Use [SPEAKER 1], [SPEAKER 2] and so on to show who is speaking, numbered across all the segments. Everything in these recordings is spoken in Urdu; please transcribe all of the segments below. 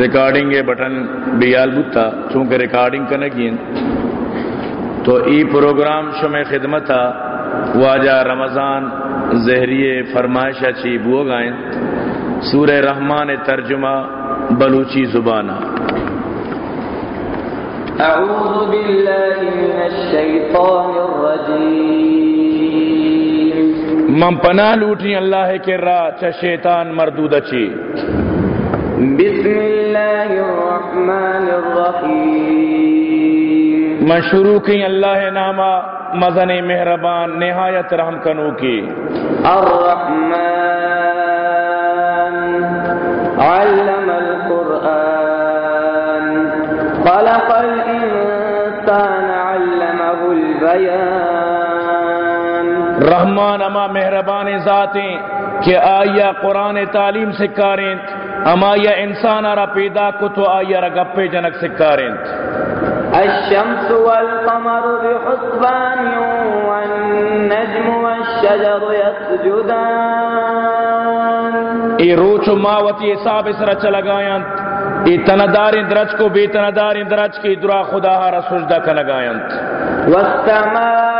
[SPEAKER 1] ریکارڈنگ بٹن بیال بتا چونکہ ریکارڈنگ کرنے کی تو ای پروگرام شمع خدمت واجہ رمضان زہریے فرمائش اچھی بو گائیں سورہ رحمان ترجمہ بلوچی زبانہ
[SPEAKER 2] أعوذ بالله من الشيطان الرجيم
[SPEAKER 1] من پناہ لوٹی اللہ کے راہ چا شیطان مردود اچھی۔
[SPEAKER 2] الله الرحمن الرحيم
[SPEAKER 1] من شروع کی اللہ نامہ مزن مہربان نہایت رحم کنو کی۔
[SPEAKER 2] الرحمن علم القرآن خلق الإنسان علمه البيان۔
[SPEAKER 1] رحمان اما مہربان ذاتیں کہ آیا قرآن تعلیم سکاریں اما یا انسان را پیدا کو تو آیا را گپے جنک سکاریں
[SPEAKER 2] الشمس والقمر بحسبان والنجم والشجر يسجدان۔
[SPEAKER 1] ای روچ و ماوتی حساب اس رچ لگائیں ای تندار درج کو بے تندار درج کی درا خدا را سجدہ کا لگائیں
[SPEAKER 2] والسماء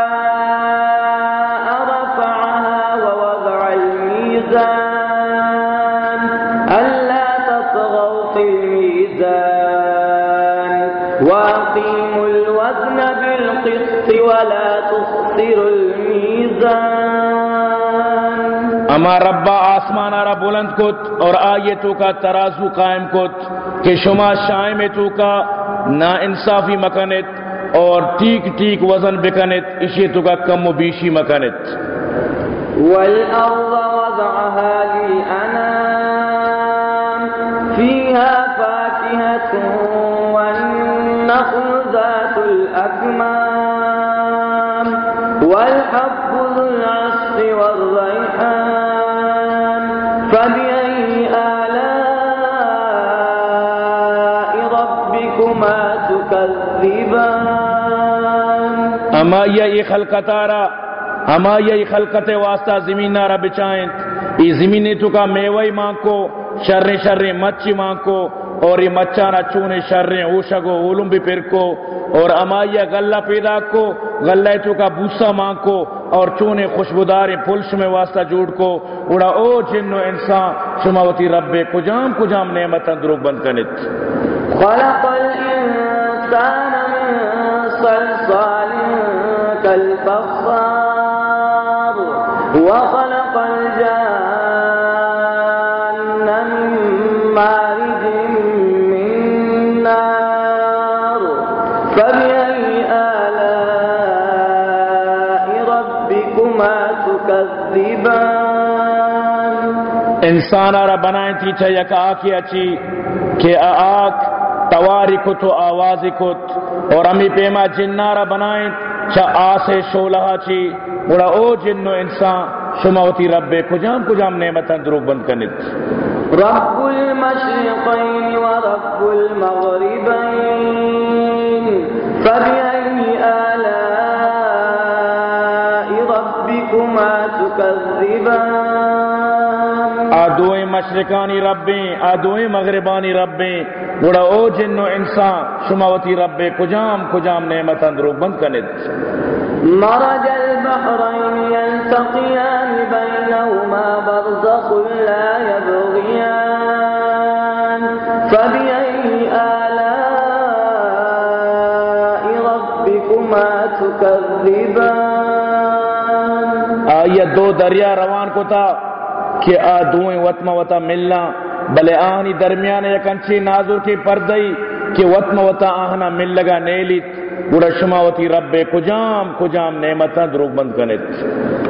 [SPEAKER 1] اما ربا آسمان را بلند کت اور آیتوں کا ترازو قائم کت کہ شما شائم تو کا نا انصافی مکنت اور ٹیک ٹیک وزن بکنت اسی تو کا کم و بیشی مکنت۔
[SPEAKER 2] والأرض وضعها للأنام، فيها فاكهة والنخل ذات الأكمام، والحب ربكما تكذبان
[SPEAKER 1] اما یہ خلقتارا اما یہ خلقت واسطہ زمین نارا بچائیں ای زمین تو کا میوئی ماں کو شر شر مچی ماں کو اور یہ مچانا چونے شر اوشگو اولم بھی پھر کو اور اما یہ غلہ پیدا کو، غلہ تو کا بوسا ماں کو اور چونے خوشبودار پلش میں واسطہ جوڑ کو۔ اڑا او جن و انسان شماوتی رب کجام کجام نعمت دروگ بند کنت
[SPEAKER 2] خلق الإنسان من صلصال كالفخار وخلق الجان من مارج من نار فبأي آلاء ربكما تكذبان؟
[SPEAKER 1] انسان آرہ بنائیں تھی چھا یک آکی اچھی تواری کت و آوازی کت اور امی پیما جنارہ بنائیں چھا آسے شولہا چی بڑا او جن و انسان شماوتی رب کجام کجام نعمتاں دروگ بند کنت
[SPEAKER 2] رب المشرقين ورب المغربين فبأي آلاء ربكما تكذبان
[SPEAKER 1] آدوئے مشرقانی ربیں آدوئے مغربانی ربیں۔ بڑا او جن و انسان شماوتی رب کجام کجام نعمتاں دروگ بند کنت
[SPEAKER 2] مرج البحرين يلتقيان بينهما برزخ لا يبغيان فبأي آلاء ربكما تكذبان
[SPEAKER 1] آیا دو دریا روان کو تھا کہ آ دوئیں وطم وطا ملنا۔ بلے آہنی درمیان یک انچی نازر کی پردئی کہ وطم وطا آہنا مل لگا نیلیت بڑا شماوتی رب کجام کجام نعمتاں دروگ بند کنت۔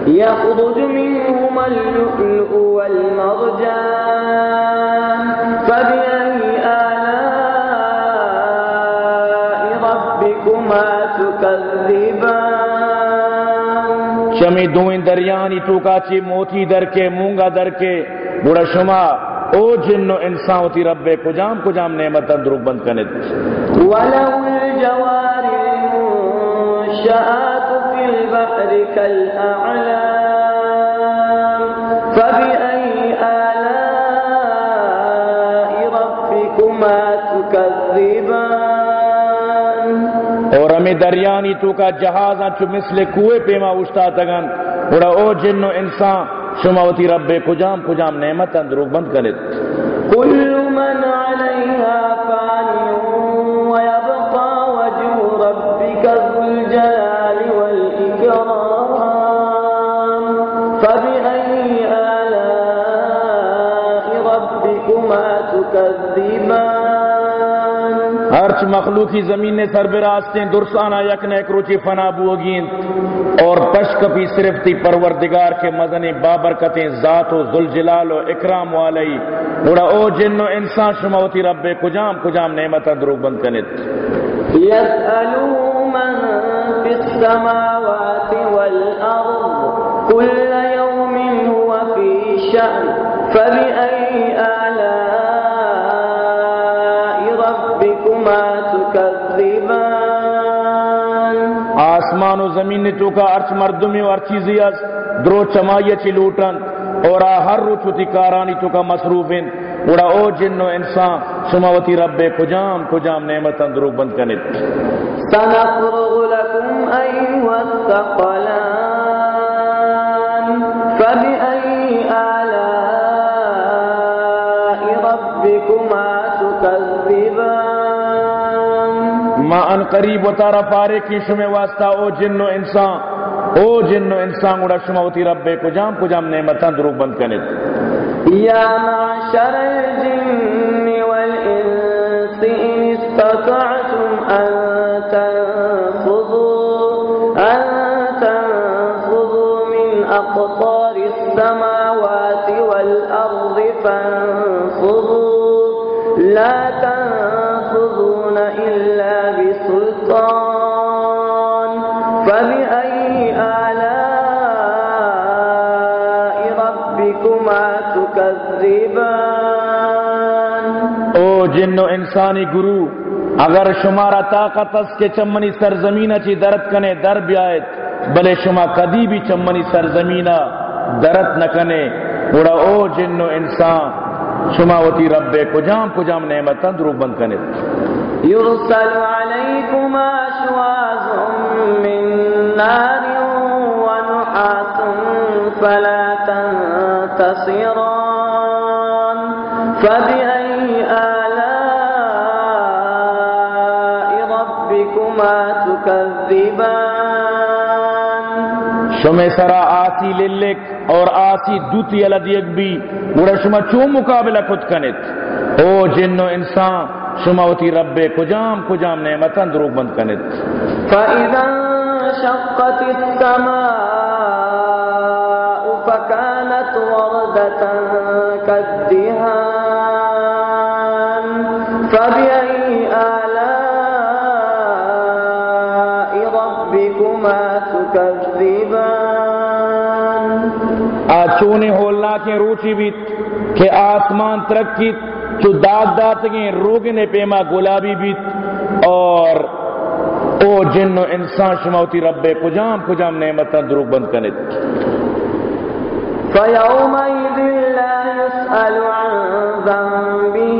[SPEAKER 2] يخرج منهما اللؤلؤ والمرجان فبأي آلاء ربكما تكذبان
[SPEAKER 1] شمی دوئیں دریانی، تو کاچی موتی در کے مونگا در کے بڑا شما، او جن و انسان ہوتی رب کجام کجام نعمتاں دروگ بند کنت
[SPEAKER 2] وله الجوار المنشآت في البحر كالأعلام فبأي آلاء ربك ربكما
[SPEAKER 1] ہمیں دریانی تو کا جہازاں چو مثل کوئے پیما اشتا تگن۔ اڑا او جن و انسان شماوتی رب کجام کجام نعمت اندروگ بند کرت
[SPEAKER 2] کل من علی
[SPEAKER 1] ہرچ مخلوقی زمین نے سربراستیں درسانہ یک نیک روچی فنا بوگین۔ اور تشکپی صرف تی پروردگار کے مدن بابرکتیں ذات و ذوالجلال و اکرام والی۔ اڑا او جن و انسان شموتی رب کجام کجام نعمت دروگ بند کنت
[SPEAKER 2] يسأله من في السماوات والأرض كل يوم هو في شأن فبأي آلاء
[SPEAKER 1] زمین نے تو ارچ مردمی و ارچی زیاز درو چمائی چی لوٹن، اور ہر رو چوتی کارانی چوکا مصروفن مصروفین۔ اڑا او جن و انسان، سماوتی رب کجام کجام نعمت اندرو بند کنت
[SPEAKER 2] سنفرغ لکم ایوہ الثقلان۔
[SPEAKER 1] ان قریب و تارا پارے کی شمع واسطہ أو جن و إنسان. أو جن و إنسان اڑا شماوتی رب کجام کجام نعمت دروگ بند کنت
[SPEAKER 2] يا معشر الجن والإنس إن استطعتم أن تنفذوا أن تنفذوا من أقطار السماوات والأرض فانفذوا. لا
[SPEAKER 1] جن و انسانی گرو، اگر شمارا طاقت اس کے چمنی سرزمینہ چی درد کنے، در بیائت بلے شما کدی بھی چمنی سرزمینہ درد نہ کنے۔ اڑا او جن و انسان، شما وتی رب کجام کجام نعمتاں درو بند کنے۔
[SPEAKER 2] يرسل عليكما شواظ من نار ونحاس فلا تنتصران۔ فبأي ربكما تكذبان
[SPEAKER 1] شما سرا آسی للک اور آسی دوتی الدیگ بھی اڑا شما چو مقابلہ کت کنت او جن و انسان شما وتی رب کجام کجام نعمتاں درو بند کنت
[SPEAKER 2] فإذا انشقت السماء
[SPEAKER 1] آچونے ہولنا کے روچی بیت کہ آسمان ترکیت تو داد دات گئیں روگنے پیما گلابی بیت اور او جن و انسان شماوتی رب کجام کجام نعمتاں دروگ بند کنت
[SPEAKER 2] فيومئذ لا يسأل عن ذَنْبِهِ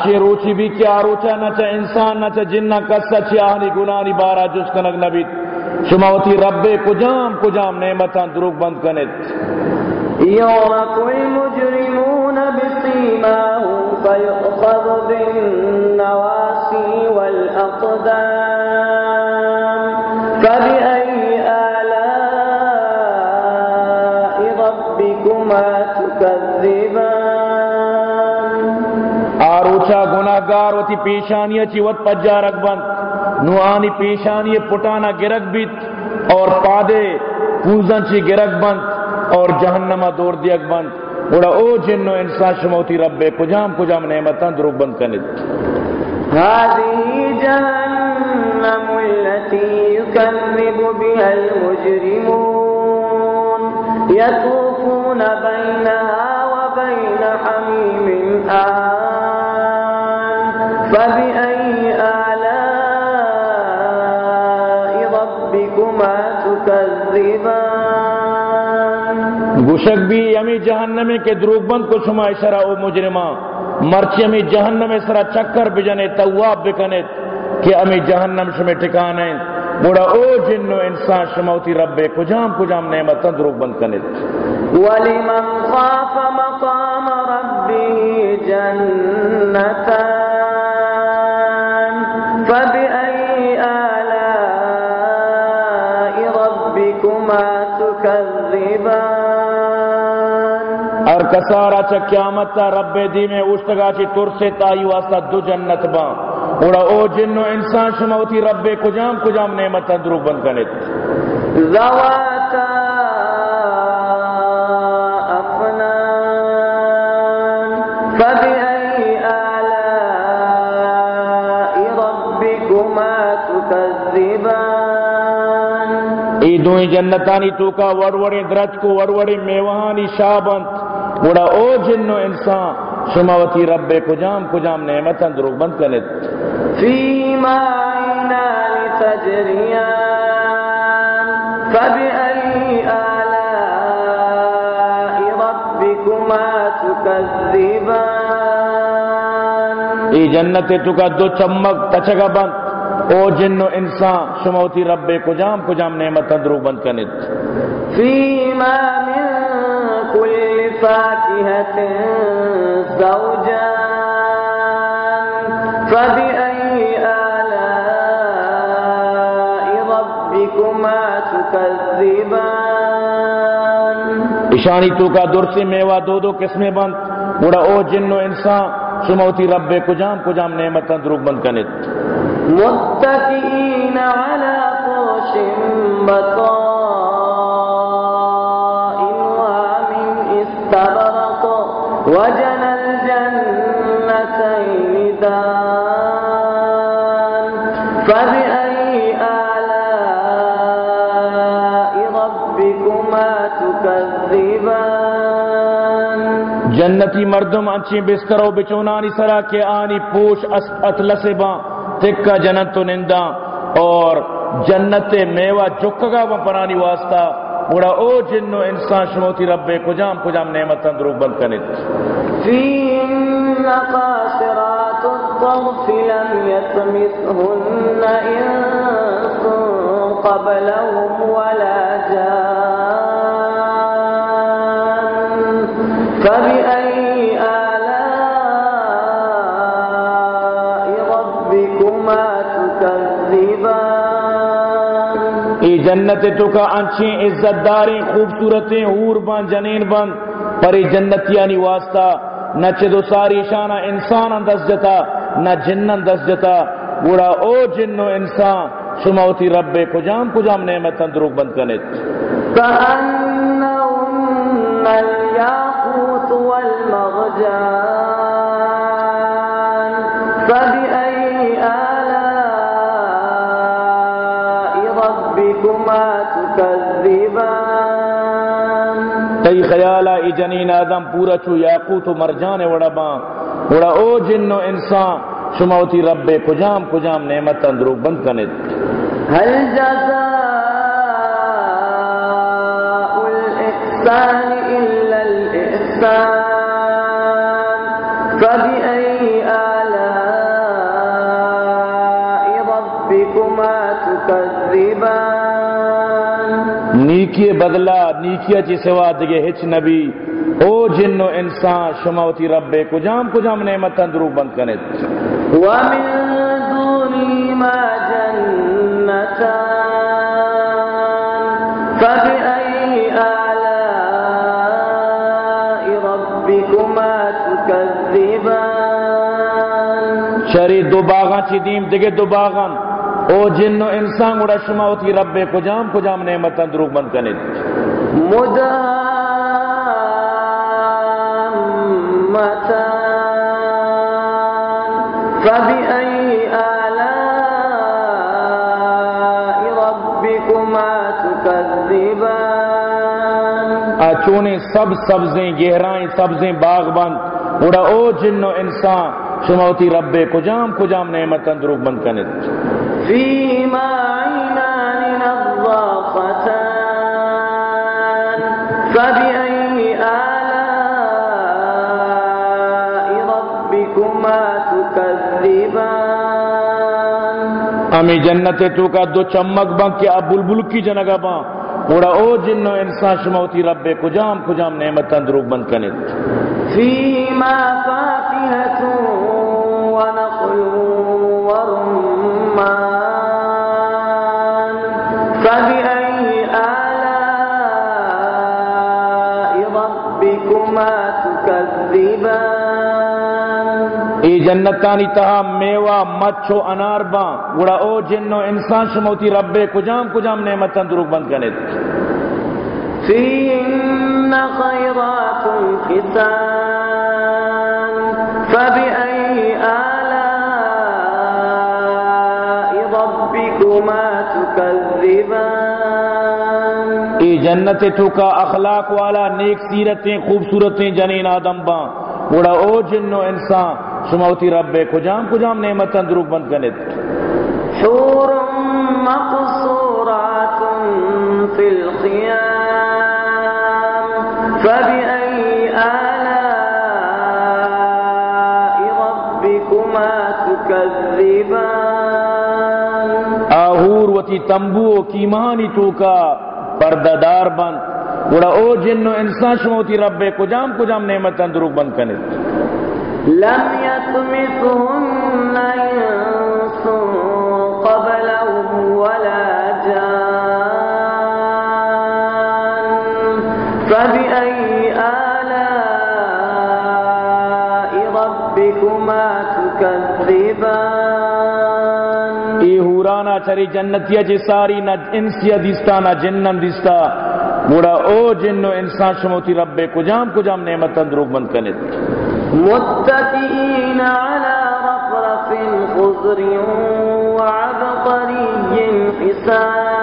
[SPEAKER 1] آنچے روچی بھی کیا روچا نہ چا انسان، نہ چا جن چی کسا چاہنی گنانی بارا جس کنگ نبیت شموتی رب کجام کجام نعمتان دروگ بند کنت
[SPEAKER 2] کوئی مجرمون بسيماهم فيؤخذ
[SPEAKER 1] بالنواسی والاقدام وتی پیشانی چی وت پجا رگ بند۔ نو آنی پیشانی پٹانا گرگ بیت اور پادے پوزن چی گرگ بند اور جہنمہ دور دیگ بند۔ اڑا او جن و انسان شموتی رب کجام کجام نعمتاں دروگ بند کنت
[SPEAKER 2] هذه جهنم التي يكذب بها المجرمون۔ يطوفون بينها وبين حميم آن۔
[SPEAKER 1] گوشک بھی امی جہنمی کے دروگ بند کو شما اشرا او مجرما، مرچی امی جہنم سرا چکر بجنے، تواب بکنے کہ امی جہنم شمی ٹکانے بڑا او جنو انسان شموتی رب، کجام کجام نعمت دروگ بند کنے۔
[SPEAKER 2] ولمن خاف مقام ربه جنتان
[SPEAKER 1] کسارا چا قیامت تا رب دی میں اشتگا چی تر سے تائی واسطہ دو جنت با. بڑا او جنو انسان شموتی رب کجام کجام نعمت دروگ بند
[SPEAKER 2] ربكما تكذبان
[SPEAKER 1] ای دوئی جنتانی تو کا وروڑی درج کو وروڑی میوہانی شابنت بڑا او جنو انسان شماوتی رب کجام کجام نعمت دروگ بند کنت
[SPEAKER 2] فيما عينان تجريان فبأي آلاء ربكما تكذبان
[SPEAKER 1] ای جنت تو کا دو چمک تچگا بند. او جنو انسان شماوتی رب کجام کجام نعمت دروگ بند کنت
[SPEAKER 2] فيما من كل فاكهة زوجان فبأي آلاء ربكما تكذبان؟
[SPEAKER 1] اشانی تو کا درسی میوہ دو دو قسمیں بند۔ بڑا او جنو انسان شماوتی رب کجام کجام نعمت دروگ بند کنت
[SPEAKER 2] متكئين على فرش بطائنها استبرق وجنى الجنتين دان فبأي آلاء ربكما تكذبان؟
[SPEAKER 1] جنتی مردم اچھی بسترو بچونانی سرا کے آنی پوش اتلسبا تکا جنت تو نندا، اور جنت میوہ جکگا با پرانی واسطہ بڑا او جنو انسان شموتی رب کجام کجام نعمت دروگ بند کنت
[SPEAKER 2] فيهن قاصرات الضغف لم يطمثهن انس قبلهم ولا جان فبأي
[SPEAKER 1] ای جنت تو کا انچیں عزت داریں خوبصورتیں، حور بان، جنین بان، پر ای جنتیانی واسطہ، نہ چدو ساری شانہ انسان اندس جتا، نہ جن اندس جتا بوڑا او جنو انسان شموتی رب کجام کجام نعمت دروگ بند کنت
[SPEAKER 2] كأنهن الياقوت والمرجان
[SPEAKER 1] تئی خیالا ای جنین آدم پورا چو یاقوت و مرجان وڑا بان وڑا او جن و انسان شماوتی رب کجام کجام نعمت اندرو بند کنید.
[SPEAKER 2] هل جزاء الاحسان الا الاحسان
[SPEAKER 1] نیکی بدلا نیکیا چی سوا دگے ہچ نبی۔ او جنو انسان شموتی رب کجام کجام نعمت دروگ بند کنت
[SPEAKER 2] ومن دونهما جنتان فبأي آلاء ربكما تكذبان
[SPEAKER 1] شری دو باغاں چی دیم دگے دو باغاں۔ او جنو انسان گڑا شموتی رب کجام کجام نعمت دروگ بند
[SPEAKER 2] فبأي آلاء ربكما تكذبان
[SPEAKER 1] اچونے سب سبزیں گہرائیں سبزیں باغ بند۔ اڑا او جنو انسان شموتی رب کجام کجام نعمت دروغ بند کنت ہمیں جنت تو کا دو چمک بن کے اب بلبل کی جنگا با اوڑا او جنو انسان شموتی رب کجام کجام نعمت دروغ بند کنت
[SPEAKER 2] فيهما فاكهة ونخل ورمان
[SPEAKER 1] ای جنتانی تہا میوہ مچھو انار با گڑا او جنو انسان شموتی رب کجام کجام نعمت دروغ بند کنت
[SPEAKER 2] فيهن خيرات حسان فبأي تكذبان
[SPEAKER 1] ای جنت تو کا اخلاق والا نیک سیرتیں خوبصورتیں جنین آدم با گڑا او جنو انسان شموتی رب کجام کجام نعمت دروغ بند کنت
[SPEAKER 2] حور مقصورات في الخيام فبأي آلاء ربكما تكذبان
[SPEAKER 1] آہور وتی تمبو کی مہانی تو کا پرددار بند گڑا او جنو انسان شموتی رب کجام کجام نعمت اندروک بند کنے
[SPEAKER 2] لم يطمثهن
[SPEAKER 1] چری جنتیا جی ساری نہ انسیا دستا نہ جنن دستا مڑا او جن و انسان شموتی رب کجام کجام نعمت دروغ بند کنے
[SPEAKER 2] متقین علی رفرف خضر وعبقری حسان۔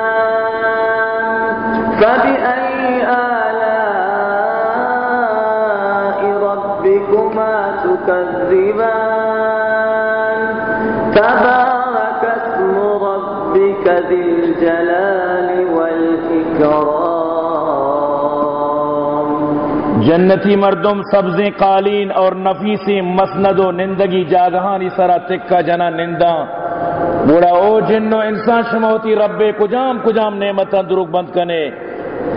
[SPEAKER 2] فبی
[SPEAKER 1] جنتی مردم سبزیں قالین اور نفیسی مسند و نندگی جاگہانی سرا تکا جنا نندا۔ بوڑا او جنو انسان شموتی رب کجام کجام نعمتاں دروغ بند کنے۔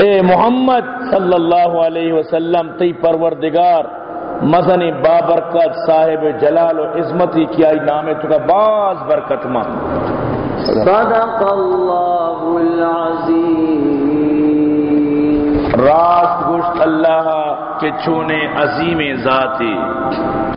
[SPEAKER 1] اے محمد صلی اللہ علیہ وسلم تی پروردگار مزنی بابرکت صاحب جلال و عظمتی کی آئی نامے تو کا باز برکت ماں
[SPEAKER 2] صدق الله العظيم
[SPEAKER 1] راست گوشت اللہ کے چھونے عظیم ذاتی